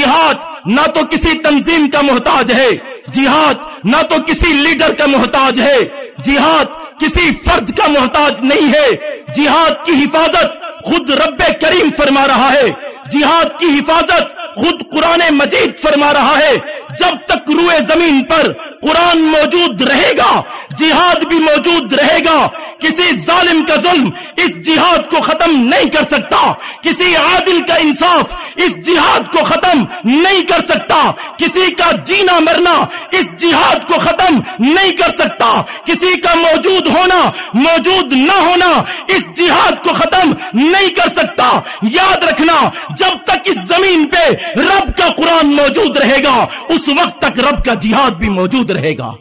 جہاد نہ تو کسی تنظیم کا محتاج ہے، جہاد نہ تو کسی لیڈر کا محتاج ہے، جہاد کسی فرد کا محتاج نہیں ہے۔ جہاد کی حفاظت خود رب کریم فرما رہا ہے۔ جہاد کی حفاظت خود قرآن مجید فرما رہا ہے۔ جب تک روئے زمین پر قرآن موجود رہے گا، جہاد بھی موجود رہے گا۔ کسی ظالم کا ظلم اس جہاد کو ختم نہیں کر سکتا کسی عادل کا انصاف اس جہاد کو ختم نہیں کر سکتا کسی کا جینا مرنا اس جہاد کو ختم نہیں کر سکتا کسی کا موجود ہونا موجود نہ ہونا اس جہاد کو ختم نہیں کر سکتا یاد رکھنا جب تک اس زمین پہ رب کا قرآن موجود رہے گا اس وقت تک رب کا جہاد بھی موجود رہے گا